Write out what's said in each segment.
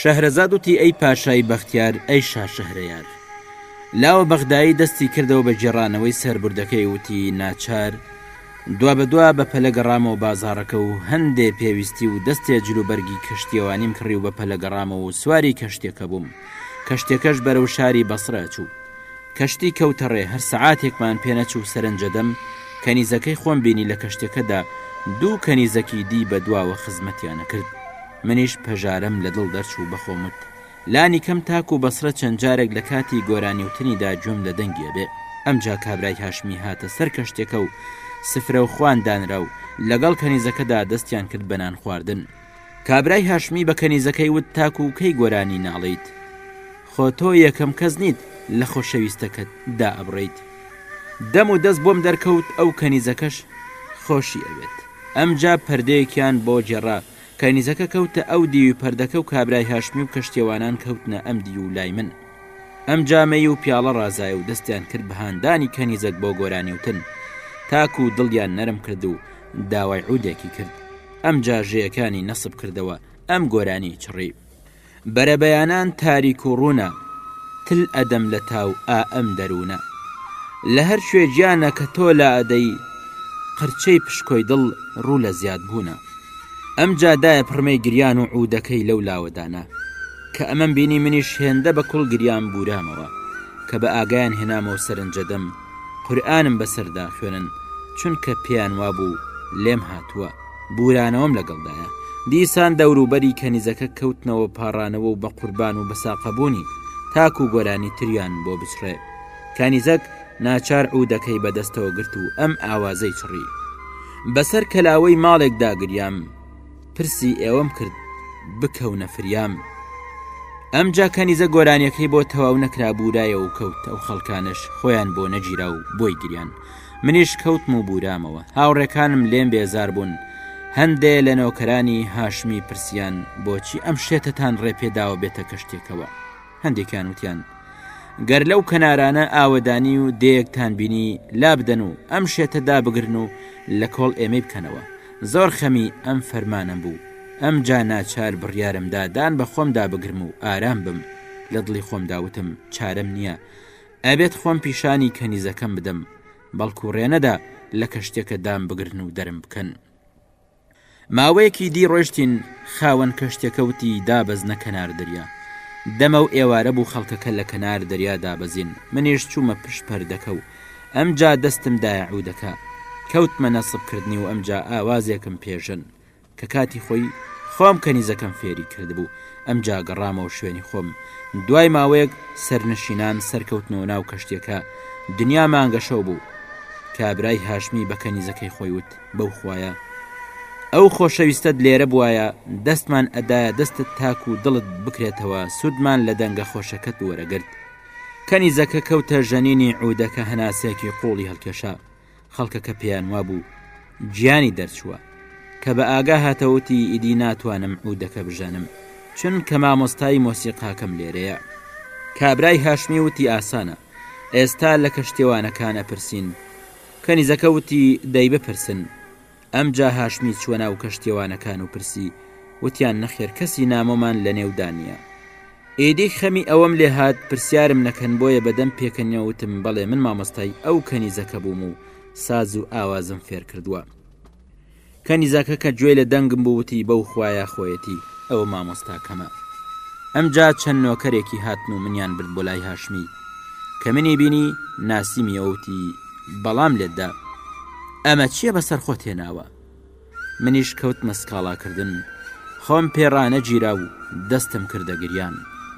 شەهرەزاد وتی ئەی پاشای بەختیار ئەی شا شەهرەیار لاوە بەغدایی دەستی کردەوە بە گێڕانەوەی سەربردەکەی وتی ناچار دوا بە دوا بە پەلە گەڕامەوە بازاڕەکە و هەندێ پێویستی و دەستێ جلوبەرگی کەشتیەوانیم کڕی و بە پەلە گەڕامەوە و سواری کەشتێکە بووم کەشتێکەش بەرەو شاری بەسڕە چوو کەشتی کەوتە ڕێ هەر سەعاتێکمان پێ نەچوو سەرنجەدەم کەنیزەکەی خۆم بینی لە کەشتەکەدا دوو کەنیزەکی دی بە دواوە خزمەتیانە کرد منیش پەژارم لە دڵ دەرچوو بەخۆمت لانی کەم تاکو بەسرە چەند جارێک لە کاتی گۆرانیوتنیدا گوێم لە دەنگیە بێ ئەمجا کابرای هاشمی هاتە سەر کەشتێکە و سفرە و خوان دانرا و لەگەڵ کەنیزەکەدا دەستیان کرد بەنان خواردن کابرای هاشمی بە کەنیزەکەی وت تاکو کەی گۆرانی ناڵێیت خۆ تۆ یەکەم کەس نیت لە خۆشەویستەکەت دا ئەبڕیت دەم و دەست بۆم دەرکەوت ئەو کەنیزەکەش خۆشی ئەوێت ئەمجا پەردەیەکیان بۆ جێڕا کەنیزەکە کەوتە ئەو دیوی پەردەکە و کابرای هاشمی و کەشتێوانان کەوتنە ئەم دیو لای من ئەم جامەی و پیاڵە ڕازای و دەستیان کرد بەهاندانی کەنیزەک بۆ گۆرانیوتن تاکو دڵیان نەرم کرد و داوای عودێکی کرد ئەمجار ژێەکانی نەسب کردەوە ئەم گۆرانی چڕی بەرەبەیانان تاریک و ڕوونە تل ئەدەم لە تاو ئا ئەم دەروونە لە هەر شوێ گیانە کە تۆ لە ئەدەی قرچەی پشکۆی دڵ ڕوو لە زیاد بوونە ئەم جادایە پڕمەی گریان و عودەکەی لەو لاوەدانە کە ئەمەم بینی منیش هێندە بە کوڵ گریان بورامەوە کە بە ئاگایان هێنامەوە سەرنجەدەم قورئانم بەسەردا خوێنن چونکە پێیان وابوو لێم هاتووە بورانەوەم لەگەڵدایە دیسان دەوروبەری کەنیزەکە کەوتنەوە پاڕانەوە و بە قوربان و بەساقەبوونی تاکو گۆرانی تریان بۆ بچڕێ کەنیزەک ناچار عودەکەی بەدەستەوە گرت و ئەم ئاوازەی چڕی بەسەر کەلاوەی ماڵێکدا گریام پرسی ئێوەم کرد بکەونە فریام ئەمجا کەنیزە گۆرانیەکەی بۆ تەواو نەکرا بورایە و کەوت ئەو خەڵکانش خۆیان بۆ نەگیرا و بۆی گریان منیش کەوتم و بورامەوە هاوڕێکانم لێم بێزار بوون هەندێ لە نۆکەرانی هاشمی پرسیان بۆچی ئەم شێتتان ڕێپێداوە بێتە کەشتێکەوە هەندێکیان وتیان گەر لەو کەنارانە ئاوەدانی و دەیەکتان بینی لابدەن و ئەم شێتە دابگرن و لە کۆڵ ئێمەی بکەنەوە زۆر خەمی ئەم فەرمانم بوو ئەم جا ناچار بڕیارمدا دان بە خۆمدا بگرم و ئارام بم لە دڵی خۆمدا وتم چارەم نییە ئەبێت خۆم پیشانی کەنیزەکەم بدەم بەڵکو ڕێنەدا لە کەشتێکە دام بگرن و دەرم بکەن ماوەیەکی دی ڕۆشتین خاوەن کەشتیەکە وتی دابەزنە کەنار دەریا دەمە و ئێوارە بوو خەڵکەکە لە کەنار دەریا دابەزین منیش چوومە پشت پەردەکە و ئەمجا دەستم دایە عودەکە کەوتمە نەسبکردنی و ئەمجا ئاوازێکم پێژن کە کاتی خۆی خۆم کەنیزەکەم فێری کردبوو ئەمجا گەڕامەوە شوێنی خۆم دوای ماوەیەک سەرنشینان سەرکەوتنەوە ناو کەشتیەکە دنیا مانگەشەو بوو کابرای هاشمی بە کەنیزەکەی خۆی وت بەو خوایە ئەو خۆشەویستەت لێرە بواە دەستمان ئەدایە دەستت تاک و دڵت بکرێتەوە سوودمان لە دەنگە خۆشەکەت وەرەگرت کەنیزەکە کەوتە ژەنینی عودەکە هەناسەیەکی قوڵی هەڵکێشا خەڵکەکە پێیان وابوو گیانی دەرچووە کە بە ئاگا هاتەوتی ئیدی ناتوانم عودەکە بژەنم چونکە مامۆستای مۆسیقاکەم لێرەیە کابرای هاشمی وتی ئاسانە ئێستا لە کەشتێوانەکانە پرسین کەنیزەکە وتی، دەی بپرسن. ئەمجا هاشمی چووە ناو کەشتیەوانەکان و پرسی، وتیان نەخێر کەسی نامۆمان لەنێودا نییە. ئیدی خەمی ئەوەم لێ هات پرسیارم نەکەن بۆیە بەدەم پێکەنینەوە وتم، بەڵێ من مامۆستای ئەو کەنیزەکە بووم و ساز و ئاوازم فێرکردووە. کەنیزەکە کە گوێی لە دەنگم بوو وتی بەو خوایە خۆیەتی ئەوە مامۆستاکەمە. ئەمجا چەند نۆکەرێکی هاتن و منیان برد بۆ لای هاشمی. کە منی بینی ناسیمیەوە وتی بەڵام لێت دا. ئەمە چیە بە سەر خۆت هێناوە؟ منیش کەوتمە سکاڵاکردن. خۆم پێ ڕانەگیرا و دەستم کردە گریان.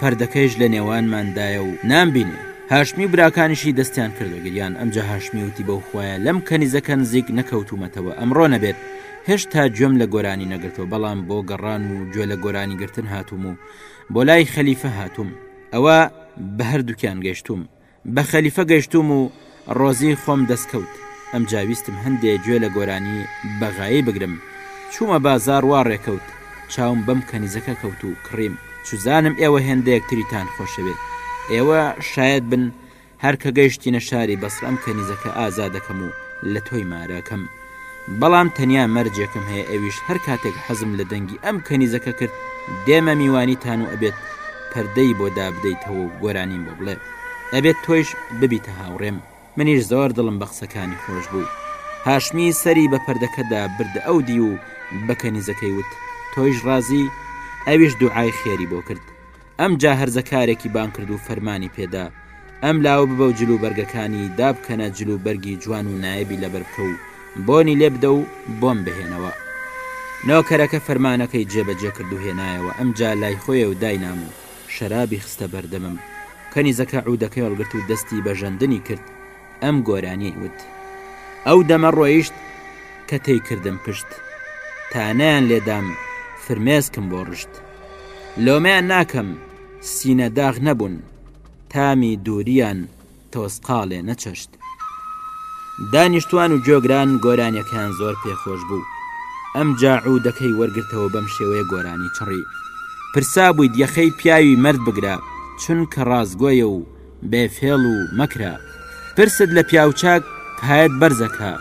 پردەکەیش لە نێوانمان دایە و نامبینێ. هاشمی و براکانیشی دەستیان کردە گریان، ئەمجا هاشمی وتی بەو خوایە لەم کەنیزەکە نزیک نەکەوتوومەتەوە ئەمڕۆ نەبێت، هێشتا گوێم لە گۆرانی نەگرتووە بەڵام بۆ گەڕان و گوێ لە گۆرانی گرتن هاتووم و بۆ لای خەلیفە هاتووم. ئەوە بە هەردووکیان گەیشتووم. بە خەلیفە گەشتووم و ڕۆزی خۆم دەست کەوت ئەمجا ویستم هەندێ گوێ لە گۆرانی بەغایی بگرم چوومە بازاڕ وا ڕێکەوت چاوم بەم کەنیزەکە کەوت و کڕیم چوزانم ئێوە هێندە یەکتریتان خۆشەوێت ئێوە شایەت بن هەر کە گەیشتینە شاری بەسڕە ئەم کەنیزەکە ئازا دەکەم و لە تۆی مارەکەم. بەڵام تەنیا مەرجێکم هەیە ئەویش هەر کاتێک حەزم لە دەنگی ئەم کەنیزەکە کرد دێمە میوانیتان و ئەبێت پەردەی بۆ دابدەیتەوە و گۆرانیم بۆ بڵێ ئەبێت تۆیش ببیتە هاوڕێم منیش زۆر دڵم بە قسەکانی خۆش بوو هاشمی سەری بە پەردەکەدا بردە ئەو دی و بە کەنیزەکەی وت تۆیش ڕازی ئەویش دوعای خێری بۆ کرد ئەم جا هەرزە کارێکی بان کرد و فەرمانی پێدا ئەم لاوە ببە و جل و بەرگەکانی دابکەنە جل و بەرگی جوان و نایبی لەبەر بکە و بۆنی لێ بدە و بۆم بهێنەوە نۆکەرەکە فەرمانەکەی جێبەجێ کرد و هێنایەوە ئەم جا لای خۆیە و داینام و شەرابی خستە بەردەمم کەنیزەکە عودەکەی هەڵگرت و دەستی بە ژەندنی کرد ئەم گۆرانیەی وت ئەو دەمە ڕۆیشت کە تێی کردم پشت تانیان لێدام فرمێسکم بۆ ڕشت لۆمەیان ناکەم سینە داغ نەبوون تامی دووریان تۆزقاڵێ نەچەشت دانیشتوان و گوێگران گۆرانیەکەیان زۆر پێخۆش بوو ئەم جاعو دەکەی وەرگرتەوە بەم شێوەیە گۆرانی چڕی پرسا بوویت یەخەی پیاوی مەرد بگرە چونکە ڕاستگۆیە و بێ فێڵ و مەکرە پرست لە پیاو چاک پایەت بەرزە کە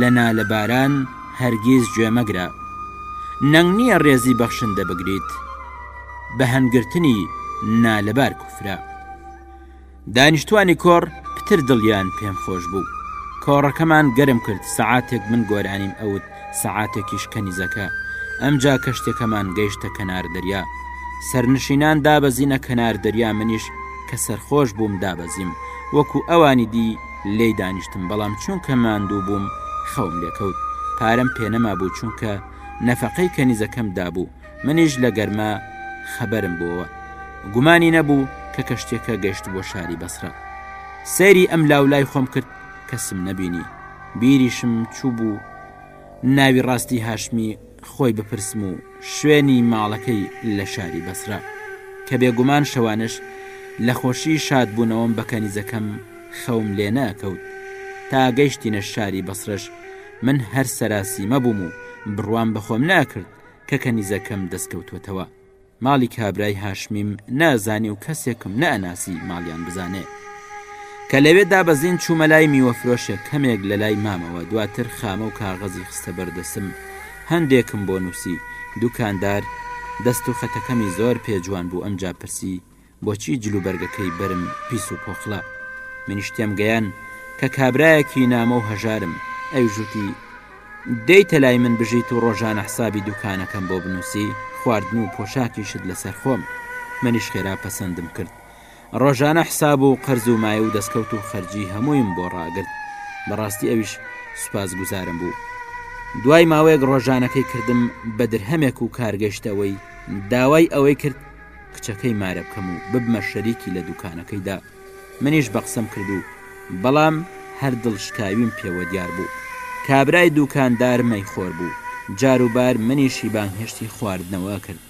لە نالە باران هەرگیز گوێ مەگرە نەنگ نییە ڕێزی بەخشندە بگریت بە هەنگرتنی نالەبار کوفرە دانیشتوانی کۆڕ پتر دڵیان پێم خۆش بوو کۆڕەکەمان گەرم کرد سەعاتێک من گۆرانیم ئەوت سەعاتێکیش کەنیزەکە، ئەمجا کەشتیەکەمان گەیشتە کەنار دەریا، سەرنشینان دابەزینە کەنار دەریا منیش کە سەرخۆش بووم دابەزیم وەکو ئەوانی دی لێی دانیشتم بەڵام چونکە ماندوو بووم خەوم لێکەوت پارەم پێنەمابوو چونکە نەفەقەی کەنیزەکەم دابوو منیش لە گەرما خەبەرم بۆوە گومانی نەبوو کە کەشتیەکە گەشت بۆ شاری بەسرە سەیری ئەم لاولای خۆم کرد کەسم نەبینی بیریشم چوو بوو ناوی ڕاستی هاشمی خۆی بپرسم و شوێنی ماڵەکەی لە شاری بەسرە کە بێگومان شەوانش لە خۆشی شاد بوونەوەم بە کەنیزەکەم خەوم لێ ناکەوت تا گەیشتینە شاری بەسرەش من هەر سەراسیمە بووم و بڕوام بەخۆم ناکرد کە کەنیزەکەم دەستکەوتوتەوە ماڵی کابرای هاشمیم نازانی و کەسێکم نەئەناسی ماڵیان بزانێ کە لەوێ دابەزین چوومە لای میوەفرۆشێک کەمێک لە لای مامەوە دواتر خامە و کاغەزی خستە بەردەسم هەندێکم بۆ نووسی دوکاندار دەست و خەتەکەمی زۆر پێ جوان بوو ئەمجا پرسی بۆچی جل و بەرگەکەی بەرم پیس و پۆخڵە؟ منیش تێم گەیان کە کابرایەکی نامۆ و هەژارم، ئەویش وتی، دێیتە لای من بژیت و ڕۆژانە حسابی دووکانەکەم بۆ بنووسی، خواردن و پۆشاکیشت لەسەر خۆم. منیش خێرا پەسەندم کرد. ڕۆژانە حساب و قەرز و مایە و دەستکەوت و خەرجی هەموویم بۆ ڕاگرت. بەڕاستی ئەویش سوپاسگوزارم بوو. دوای ماوەیەک ڕۆژانەکەی کردم بە درهەمێک و کار گەیشتە ئەوەی داوای ئەوەی کرد، کچەکەی مارە بکەم و ببمە شەریکی لە دوکانەکەیدا منیش بە قسەم کردو بەڵام هەر دڵ شکاویم پێوە دیار بوو کابرای دوکاندار مەی خۆر بوو جاروبار منیشی بانگهێشتی خواردنەوە کرد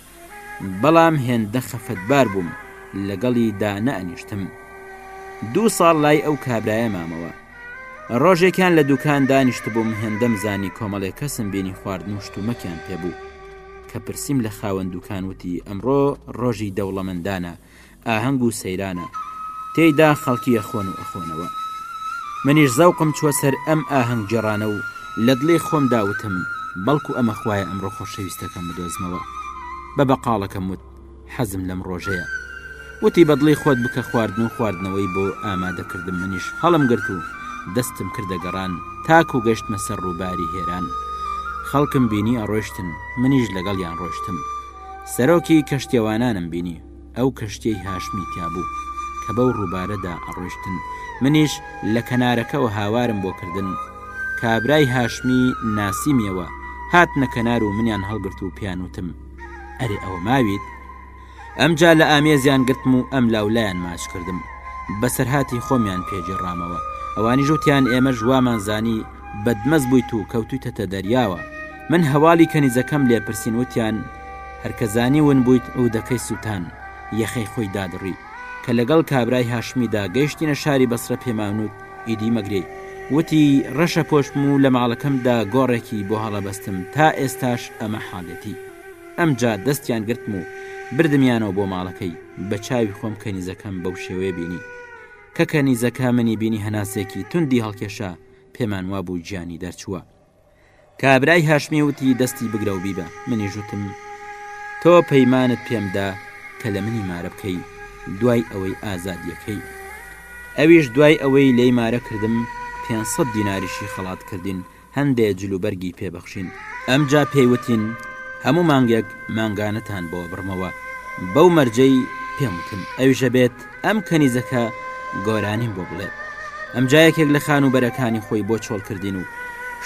بەڵام هێندە خەفەتبار بووم لەگەڵی دا نەئەنیشتم دوو ساڵ لای ئەو کابرایە مامەوە ڕۆژێکیان لە دوکان دانیشتبووم هێندەم زانی کۆمەڵێک کەسم بینی خواردن و شتومەکیان پێبوو کە پرسیم لە خاوەن دوکان وتی ئەمڕۆ ڕۆژی دەوڵەمەندانە ئاهەنگ و سەیرانە تێیدا خەڵکی ئەخۆن و ئەخۆنەوە منیش زەوقم چوە سەر ئەم ئاهەنگ گێڕانە و لە دڵی خۆمدا وتم بەڵکو ئەمە خوایە ئەمڕۆ خۆشەویستەکەم بدۆزمەوە بە بەقاڵەکەم وت حەزم لەم ڕۆژەیە وتی بەدڵی خۆت بکە خواردن و خواردنەوەی بۆ ئامادە کردم منیش هەڵم گرت و دەستم کردە گەڕان تاکو گەشتمە سەر ڕووباری هێران خەڵکم بینی ئەڕۆشتن منیش لەگەڵ یان ڕۆشتم سەرۆکی کەشتێوانانم بینی ئەو کەشتەی هاشمی تیابوو کە بەو ڕووبارەدا ئەڕۆشتن منیش لە کەنارەکەەوە هاوارم بۆ کردن کابرای هاشمی ناسیمیەوە هاتنە کەنار و منیان هەڵگرت و پیانوتم ئەرێ ئەوە ماویت؟ ئەمجا لە ئامێزیان گرتم و ئەم لاولایان ماچ کردم بەسەرهاتی خۆمیان پێگەڕامەوە ئەوانی ژوتیان ئێمە ژوامانزانی بەدمەز بوویت و کەوتوتەتە دەریاوە من هەواڵی کەنیزەکەم لێپرسین وتیان هەرکەزانی ون بوویت عودەکەی سووتان یەخەی خۆی دادڕی کە لەگەڵ کابرای هاشمیدا گەیشتینە شاری بەسرە پێمانوت ئیدی مەگرێی. وتی، ڕەشە پۆشم و لە ماڵەکەمدا گۆڕێکی بۆ هەڵەبەستم، تا ئێستاش ئەمە حاڵیەتی. ئەمجا دەستیان گرتم و بردمیانەوە بۆ ماڵەکەی، بە چاوی خۆم کەنیزەکەم بەو شێوەیە بینی. کە کەنیزەکە منی بینی هەناسێکی توندی هەڵکێشا، پێمان وابوو گیانی دەرچووە. کابرای هاشمی وتی دەستی بگرە و بیبە منیش وتم تۆ پەیمانت پێمدا کە لە منی مارە بکەی دوای ئەوەی ئازادیەکەی ئەویش دوای ئەوەی لێی مارە کردم 500 دیناریشی خەڵات کردین هەندێ جلوبەرگی پێبەخشین ئەمجا پێی وتین هەموو مانگێک مانگانەتان بۆ بڕمەوە بەو مەرجەی پێم وتن ئەویشە بێت ئەم کەنیزەکە گۆرانیم بۆ بڵێ. ئەمجا یەکێک لە خانووبەرەکانی خۆی بۆ چۆڵ کردین و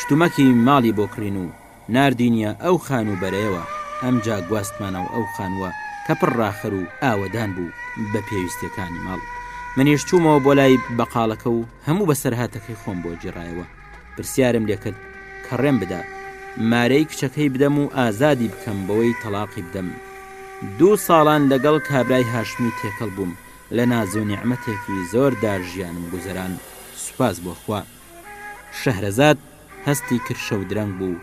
شتومەکی ماڵی بۆ کڕین و ناردینیە ئەو خانووبەرەیەوە، ئەمجا گواستمانەوە ئەو خانووە کە پڕ ڕاخەر و ئاوەدان بوو بە پێویستیەکانی ماڵ. منیش چوومەوە بۆ لای بەقاڵەکە و هەموو بەسەرهاتەکەی خۆم بۆ گیڕایەوە. پرسیارم لێکرد کە ڕێم بدە مارەی کچەکەی بدەم و ئازادی بکەم بەوەی تەلاقی بدەم دوو ساڵان لەگەڵ کابرای هاشمی تێکەڵ بووم لە نازو نیعممەتێکی زۆر داژیانم گوزەران سوپاس بۆخوا شەهرەزاد هەستی کرشە و درەنگ بوو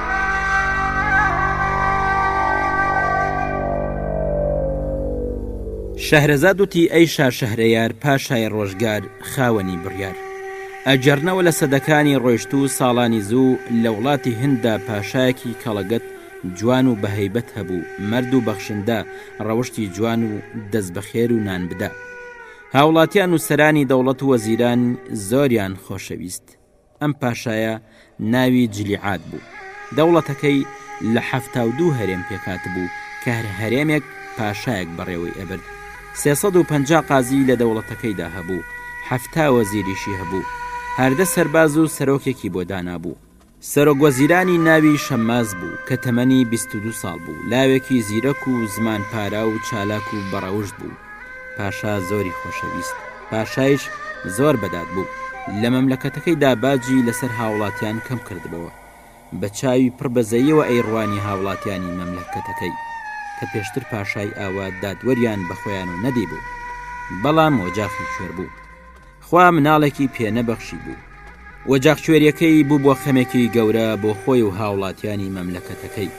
شەهرەزاد وتی ئەی شا شەهرەیار پاشای ڕۆژگار خاوەنی بڕیار ئەگەڕنەوە لە سەدەکانی ڕۆشت و ساڵانی زوو لە وڵاتی هنددا پاشایەکی کەڵەگەت جوان و بەهیبەت هەبوو مەرد و بەخشندە ڕەوشی جوان و دەست بەخێر و نان بدە هاوڵاتیان و سەرانی دەوڵەت وەزیران زۆریان خۆشەویست ئەم پاشایە ناوی جلیعاد بوو، دەوڵەتەکەی لە حەفتا و دوو هەرێم پێکهاتبوو کە هەر هەرێمێک پاشایەک بەڕێوەی ئەبرد، سێ سەد و پەنجا قازی لە دەوڵەتەکەیدا هەبوو، حەفتا وەزیریشی هەبوو، هاردە سەرباز و سەرۆکێکی بۆ دانابوو. سەرۆکوەزیرانی ناوی شەمماس بوو کە تەمەنی بیست و دوو ساڵ بوو، لاوێکی زیرەک و زمان پاراو و چالاک و بەڕەوشت بوو، پاشا زۆری خۆشەویست. پاشایش زۆر بەداد بوو لە مەملەکەتەکەیدا باجی لەسەر هاوڵاتیان کەم کردبەوە بە چاوی پڕ بەزەیەوە ئەیڕوانی هاوڵاتیانی مەملەکەتەکەی کە پێشتر پاشای ئاوا دادوەریان بە خۆیان و نەدی بوو بەڵام وەجاخی خوێر بوو خوا مناڵێکی پێنەبەخشی بوو وەجاخ کوێریەکەی بوو بۆ خەمێکی گەورە بۆ خۆی و هاوڵاتیانی مەملەکەتەکەی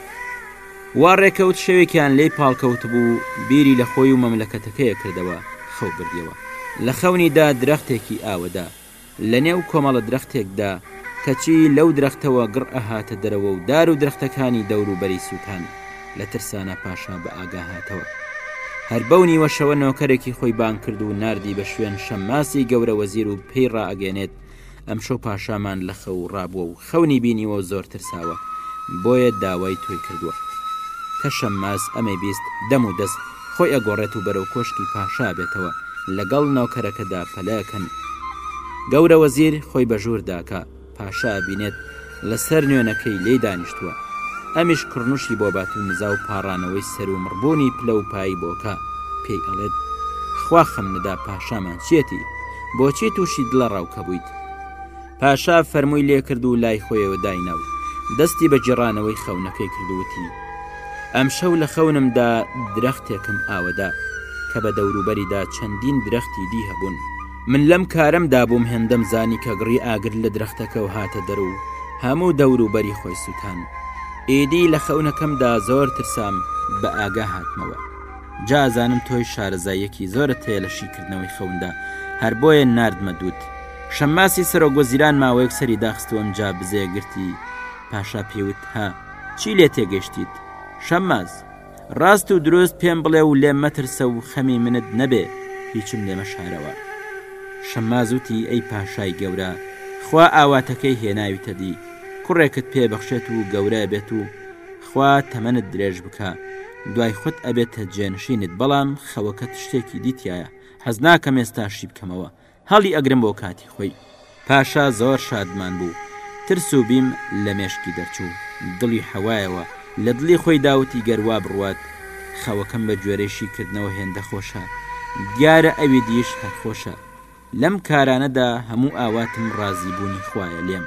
وا ڕێکەوت شەوێکیان لی پاڵکەوت بوو بیری لە خۆی و مەملەکەتەکەیە کردەوە خەو بردیەوە لە خەونیدا درەختێکی ئاوەدا لە نێو کۆمەڵە درەختێکدا کەچی لەو درەختەوە گڕ ئەهاتە دەرەوە و دار و درەختەکانی دەوروبەری سووتان لە ترسانا پاشا بە ئاگا هاتەوە هەر بەو نیوەشەوە نۆکەرێکی خۆی بان کرد و نردی بە شوێن شەماسی گەورە وەزیر و پێی ڕاگەێنێت ئەمشەو پاشامان لە خەو ڕابووە و خەونی بینیوە زۆر ترساوە بۆیە داوای توی کردووە کە شەماز ئەمەی بیست دەم و دەست خۆی ئەگۆڕێت و بەرەو کۆشکی پاشا بێتەوە لەگەڵ ناوکەرەکەدا پەلەکەن گەورە وەزیر خۆی بەژوور داکە پاشا ئەبینێت لە سەر نوێنەکەی لێی دانیشتووە. ئەمیش کڕنوشی بۆ بات و نزا و پاڕانەوەی سەر و مڕبوونی پلە و پایی بۆ کا. پێی ئەڵێت، خوا خەم نەدا پاشامان چیەتی، بۆچی تووشی دڵە ڕاوکە بوویت؟ پاشا فەرمووی لێ کرد و لای خۆیەوە داینا و دەستی بە گیڕانەوەی خەونەکەی کرد و وتی، ئەمشەو لە خەونمدا درەختێکم ئاوەدا، کە بە دەوروبەریدا چەندین درەختی دی هەبوون. من لەم کارەم دابووم هێندەم زانی کە گڕی ئاگر لە درەختەکە و هاتە دەر و هەموو دەور و بەری خۆی سووتان ئیدی لە خەونەکەمدا زۆر ترسام بە ئاگا هاتمەوە جا ئەزانم تۆی شارەزاییەکی زۆرە تێ لە شیکردنەوەی خەوندا هەر بۆیە نردمە دوت شەماسی سەرۆک وەزیران ماوەیەک سەری داخستووەم جا بزێ گرتی پاشا پێوت ها چی لێ تێگەشتیت شەماز ڕاست و دروست پێم بڵێ و لێم مەترسە و خەمی منت نەبێ هیچم لێمە شارەوە شەمازوتی ئەی پاشای گەورە خوا ئاواتەکەی هێناویتە دی کوڕێکت پێ بەخشێت و گەورە بێت و خوا تەمەنت درێژ بکە دوای خودت ئەبێتە جێنشینت بەڵام خەوەکەت شتێکی دیتایە حەز ناکەم ێستاشی بکەمەوە هەڵی ئەگرم بۆ کاتی خۆی پاشا زۆر شادمان بوو ترس و بیم لە مێشکی دەرچوو دڵی حەوایەوە لە دڵی خۆی داوتی گەروا بڕوات خەوەکەم بە گوێرەشی کردنەوە هێندە خۆشە دیارە ئەوی دیش هەرخۆشە لەم کارانەدا هەموو ئاواتم ڕازیبوونی خوایە لێم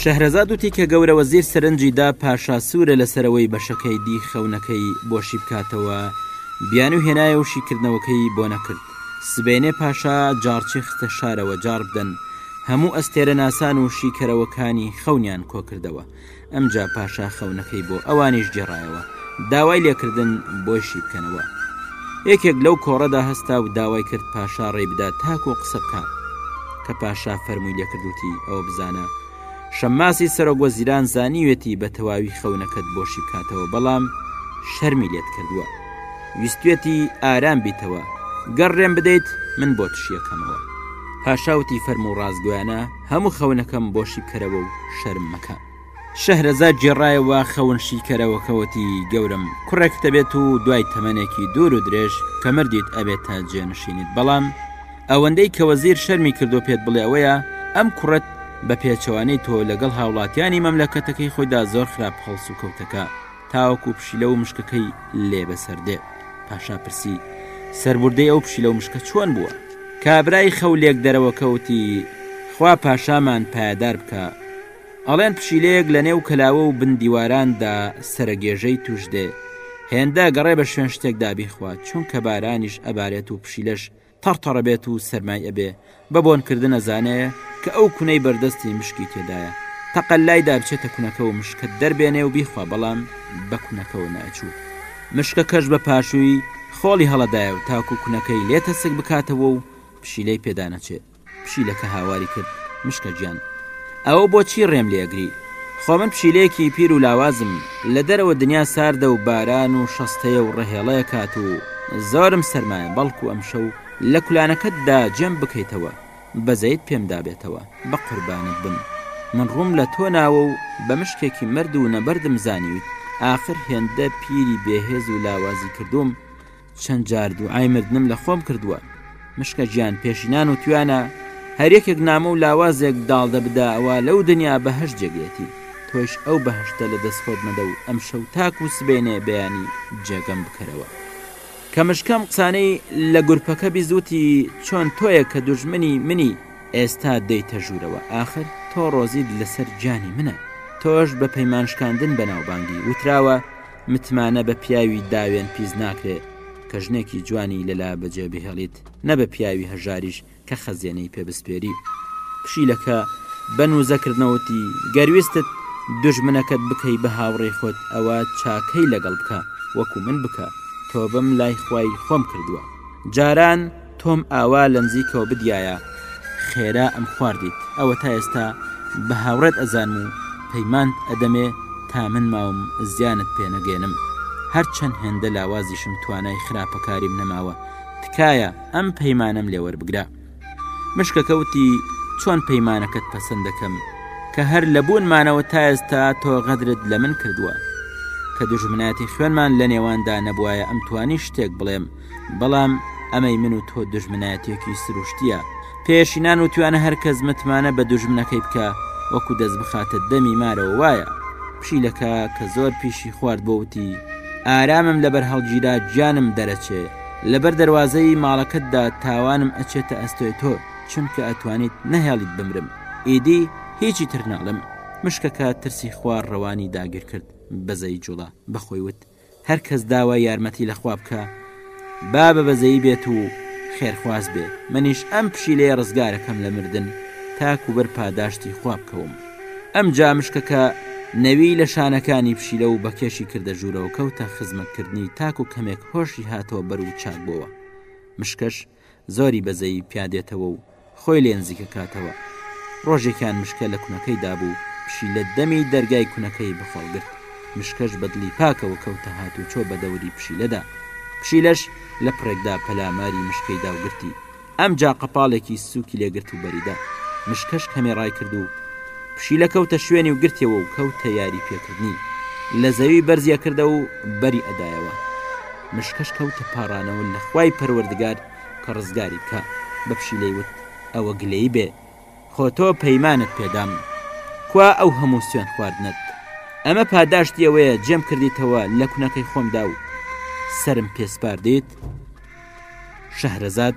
شەهرەزاد وتی کە گەورە وەزیر سەرنجی دا پاشا سوورە لە سەرەوەی بەشەکەی دی خەونەکەی بۆ شی بکاتەوە، بیانوو هێنایە و شیکردنەوەکەی بۆ نەکرد. سبەینێ پاشا جاڕچی خستە شارەوە جاڕ بدەن، هەموو ئەستێرەناسان و شیکەرەوەکانی خەونیان کۆ کردەوە. ئەمجا پاشا خەونەکەی بۆ ئەوانیش گێڕایەوە، داوای لێ کردن بۆی شی بکەنەوە. یەکێک لەو کۆڕەدا هەستا و داوای کرد پاشا ڕێی بدا تاکۆ قسە بکە کە پاشا فەرمووی لێکردوتی ئەوە بزانە شەماسی سەرۆک وە زیران زانیوێتی بە تەواوی خەونەکەت بۆشی بکاتەوە بەڵام شەرمی لێت کردووە ویستێتی ئارام بیتەوە گەڕ ڕێم بدەیت من بۆ تشیەکەمەوە پاشاوتی فەرمو ڕازگویانە هەموو خەونەکەم بۆشی بکەرەوە و شەرم مەکە شەهرەزاد گێڕایەوە خەون شیکەرەوەکەوتی گەورەم کوڕێکت دەبێت و دوای تەمەنێکی دوور و درێژ کە مردیت ئەبێت تا جێنشینیت بەڵام ئەوەندەی کە وەزیر شەرمی کردو پێت بڵێ ئەوەیە ئەم کوڕەت بە پێچەوانەی تۆ لەگەڵ هاوڵاتیانی مەملەکەتەکەی خۆیدا زۆر خراپ هەڵس و کەوتەکە تاوەکو پشیلە و مشکەکەی لێ بەسەر دێ پاشا پرسی سربردەی ئەو پشیلە و مشکە چۆن بووە کابرای خەولێک دەرەوەکەوتی خوا پاشامان پایدار بکە ئەڵێن پشیلەیەک لە نێو کەلاوە و بن دیواراندا سەرەگێژەی توش دێ هێندە گەڕێ بە شوێن شتێک دابیخوات چونکە بارانیش ئەبارێت و پشیلەش تەڕتەڕە بێت و سەرمای ئەبێ بە بۆنکردن ئەزانێ کە ئەو کونەی بەردەستی مشکی تێدایە تەقەللای دا بچێتە کونەکە و مشکە دەربێنێ و بیخوا بەڵام بە کونەکەوە نەئەچوو مشکەکەش بە پاشووی خۆڵی هەڵەدایە و تاکوو کونەکەی لێ تەسک بکاتەوە و پشیلەی پێدا نەچێ. پشیلەکە هاواری کرد، مشکە گیان! ئەوە بۆچی ڕێم لێ ئەگری؟ خۆ من پشیلەیەکی پیر و لاوازم، لە دەرەوە دنیا ساردە و باران و شەست هەیە و ڕەهێڵە ئەکات و زۆرم سەرمایە، بەڵکو ئەمشەو لە کولانەکەتدا جێم بکەیتەوە، بەزەیت پێم دابێتەوە، بە قوربانت بم! من ڕووم لە تۆ ناوە و بە مشکێکی مەرد و نەبەردم زانیویت، ئاخر هێندە پیری بێهێز و لاوازی کردووم، چەند جار دوعای مردنم لە خۆم کردووە مشکە گیان پێشینان و تویانە هەرێکێک نامە و لاوازێک داڵ دەبدا ئەوە لەو دنیا بەهش جێگێتی تۆش ئەو بەهشتە لە دەست خۆت مەدە و ئەم شەو تاک و سبێنێ بەیانی جێگەم بکەرەوە کە مشکەم قسانەی لە گورپەکە بیزوتی چۆن تۆیە کە دوژمنی منی ئێستا دەیتە ژوورەوە ئاخر تۆ ڕۆزیت لەسەر گیانی منە تۆش بە پەیمانشکاندن بەناوبانگی وتراوە متمانە بە پیاوی داوێن پیس ناکرێ کە ژنێکی جوانی لەلا بەجێ بهێڵیت نە بە پیاوی هەژاریش کە خەزێنەی پێ بسپێری پشیلەکە بە نووزە کردنەوەتی گەرویستت دژمنەکەت بکەی بە هاوڕێی خۆت ئەوە چاکەی لەگەڵ بکە وەکو من بکە تۆبم لای خوای خۆم کردووە جاران تۆم ئاوا لەنزیکەوە بدیایە خێرا ئەمخواردیت ئەوە تا ئێستا بە هاوڕێت ئەزانم و پەیمانت ئەدەمێ تا من ماوم زیانت پێ نەگەێنم هەرچەن هێندە لاوازیشم توانای خراپەکاریم نەماوە تکایە ئەم پەیمانەم لێوەربگرە مشکەکە وتی چۆن پەیمانەکەت پەسەند دەکەم کە هەر لە بوونمانەوە تا ئێستا تۆ غەدرت لە من کردووە کە دوژمناتی خوێنمان لە نێواندا نەبواە ئەم توانی شتێک بڵێم بەڵام ئەمەی من و تۆ دژمنایەتێکی سروشتیە پێشینان و توانە هەر کەس متمانە بە دژمنەکەی بکە وەکو دەست بخاتە دەمی مارەوە وایە پشیلەکە کە زۆر پیشی خوارد بۆ وتی ئارامم لەبەر هەڵگیرا گیانم دەرەچێ لەبەر دەواازەی ماڵەکەتدا تاوانم ئەچێتە ئەستۆی تۆ چونکە ئەتوانیت نەهێڵیت بمرم ئیدی هیچی تر ناڵم مشکەکە ترسی خوار ڕەوانی داگیر کرد بەزەی جوڵە بەخۆی وت هەر کەس داوای یارمەتی لە خوا بکا با بە بەزەیی بێت و خێرخواز بێ منیش ئەم پشیلەیە ڕزگارەکەم لە مردن تاکو بەر پاداشتی خوا بکەوم ئەم جامشکەکە نەوی لە شانەکانی پشیلە و بەکێشی کردە ژوورەوە کەوتە خزمەتکردنی تاکو کەمێک هۆشی هاتەوە بەر و چاک بۆوە مشکەش زۆری بەزەیی پیا دێتەوە و خۆی لێ نزیک ئەکاتەوە. ڕۆژێکیان مشکە لە کونەکەی دابوو، پشیلە دەمی دەرگای کونەکەی بە خۆڵ گرت. مشکەش بە دڵی پاکەوە کەوتە هاتوچۆ بە دەوری پشیلەدا. پشیلەش لە پڕێکدا پەلاماری مشکەی دا و گرتی. ئەمجا قەپاڵێکی سووکی لێ گرت و بەری دا. مشکەش کەمێ ڕای کرد و پشیلە کەوتە شوێنی و گرتیەوە و کەوتە یاری پێکردنی. لە زەوی بەرزی ئەکردەوە و بەری ئەدایەوە. مشکەش کەوتە پاڕانەوە لە خوای پەروەردگار کە ڕزگاری بکا، بە پشیلەی وت، ئەوە گلەیی بێ، خۆ تۆ پەیمانت پێدام، کوا ئەو هەموو سوێند خواردنەت؟ ئەمە پاداشتی ئەوەیە جێم کردیتەوە لە کونەکەی خۆمدا و سەرم پێ سپاردیت؟ شەهرەزاد.